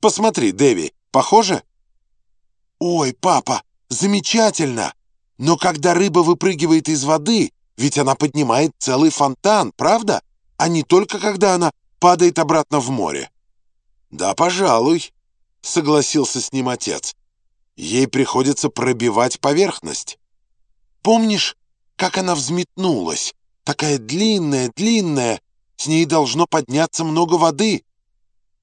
Посмотри, Дэви, похоже?» «Ой, папа, замечательно! Но когда рыба выпрыгивает из воды, ведь она поднимает целый фонтан, правда? А не только когда она падает обратно в море». «Да, пожалуй», — согласился с ним отец. «Ей приходится пробивать поверхность». «Помнишь, как она взметнулась? Такая длинная, длинная, с ней должно подняться много воды.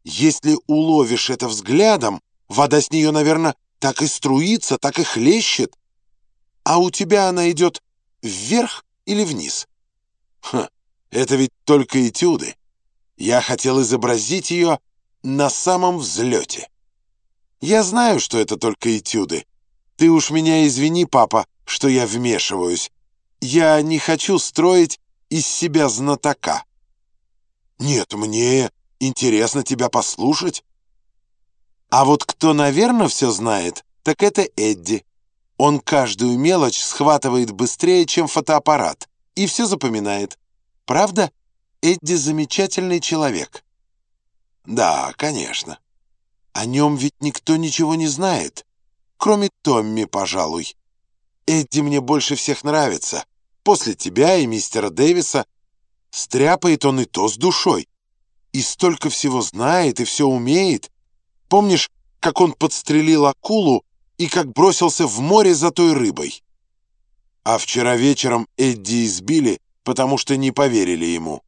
Если уловишь это взглядом, вода с нее, наверное, так и струится, так и хлещет. А у тебя она идет вверх или вниз? Ха, это ведь только этюды. Я хотел изобразить ее на самом взлете. Я знаю, что это только этюды. Ты уж меня извини, папа, что я вмешиваюсь. Я не хочу строить из себя знатока. Нет, мне интересно тебя послушать. А вот кто, наверное, все знает, так это Эдди. Он каждую мелочь схватывает быстрее, чем фотоаппарат, и все запоминает. Правда, Эдди замечательный человек. Да, конечно. О нем ведь никто ничего не знает, кроме Томми, пожалуй. Эдди мне больше всех нравится. После тебя и мистера Дэвиса стряпает он и то с душой. И столько всего знает и все умеет. Помнишь, как он подстрелил акулу и как бросился в море за той рыбой? А вчера вечером Эдди избили, потому что не поверили ему.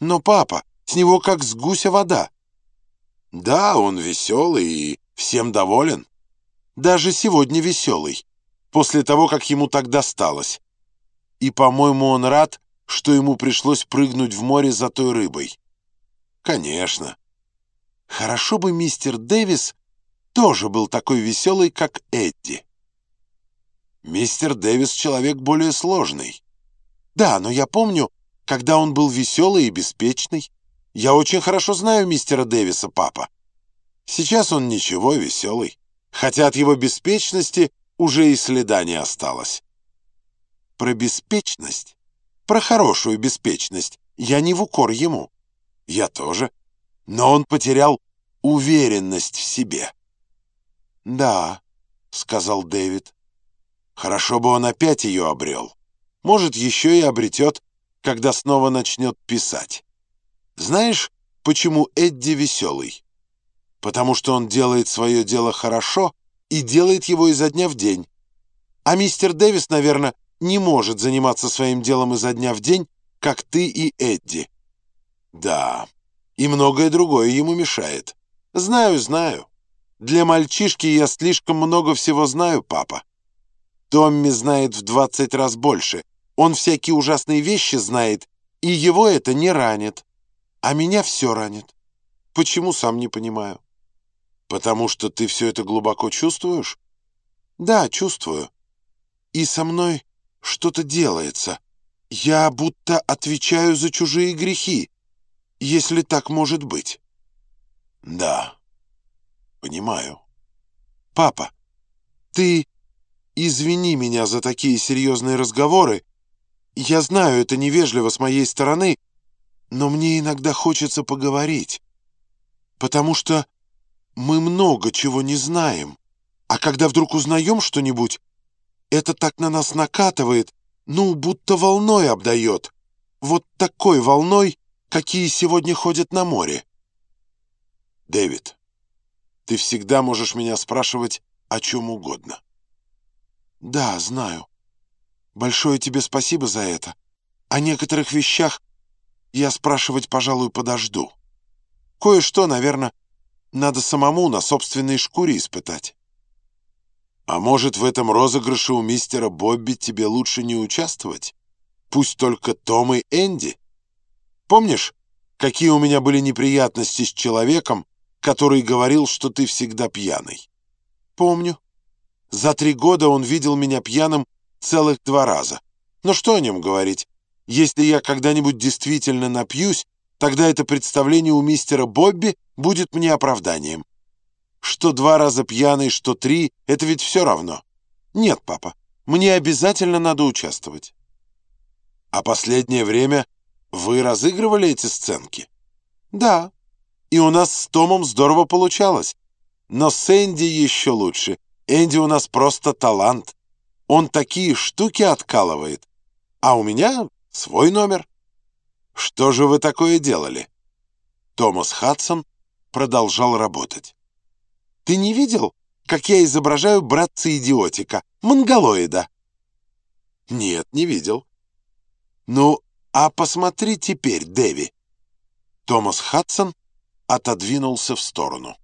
Но папа, с него как с гуся вода. Да, он веселый и всем доволен. Даже сегодня веселый, после того, как ему так досталось. И, по-моему, он рад, что ему пришлось прыгнуть в море за той рыбой. Конечно. Хорошо бы мистер Дэвис тоже был такой веселый, как Эдди. Мистер Дэвис человек более сложный. Да, но я помню, когда он был веселый и беспечный. Я очень хорошо знаю мистера Дэвиса, папа. Сейчас он ничего, веселый. Хотя от его беспечности уже и следа не осталось. Про беспечность, про хорошую беспечность я не в укор ему. Я тоже. Но он потерял уверенность в себе. «Да», — сказал Дэвид. «Хорошо бы он опять ее обрел. Может, еще и обретет, когда снова начнет писать. Знаешь, почему Эдди веселый? Потому что он делает свое дело хорошо и делает его изо дня в день. А мистер Дэвис, наверное, не может заниматься своим делом изо дня в день, как ты и Эдди. Да, и многое другое ему мешает. Знаю, знаю. Для мальчишки я слишком много всего знаю, папа. Томми знает в двадцать раз больше. Он всякие ужасные вещи знает, и его это не ранит. А меня все ранит. Почему, сам не понимаю. Потому что ты все это глубоко чувствуешь? Да, чувствую. И со мной что-то делается. Я будто отвечаю за чужие грехи, если так может быть. Да, понимаю. Папа, ты извини меня за такие серьезные разговоры. Я знаю, это невежливо с моей стороны, но мне иногда хочется поговорить, потому что мы много чего не знаем. А когда вдруг узнаем что-нибудь, это так на нас накатывает, ну, будто волной обдает. Вот такой волной, какие сегодня ходят на море. Дэвид, ты всегда можешь меня спрашивать о чем угодно. Да, знаю. Большое тебе спасибо за это. О некоторых вещах я спрашивать, пожалуй, подожду. Кое-что, наверное, надо самому на собственной шкуре испытать. А может, в этом розыгрыше у мистера Бобби тебе лучше не участвовать? Пусть только Том и Энди. Помнишь, какие у меня были неприятности с человеком, который говорил, что ты всегда пьяный? Помню. За три года он видел меня пьяным целых два раза. Но что о нем говорить? Если я когда-нибудь действительно напьюсь, тогда это представление у мистера Бобби будет мне оправданием. Что два раза пьяный, что три — это ведь все равно. Нет, папа, мне обязательно надо участвовать. А последнее время вы разыгрывали эти сценки? Да. И у нас с Томом здорово получалось. Но с Энди еще лучше. Энди у нас просто талант. Он такие штуки откалывает. А у меня свой номер. Что же вы такое делали? Томас Хадсон продолжал работать. Ты не видел, как я изображаю братца-идиотика, монголоида? Нет, не видел. Ну, а посмотри теперь, Дэви. Томас Хадсон отодвинулся в сторону.